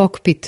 cockpit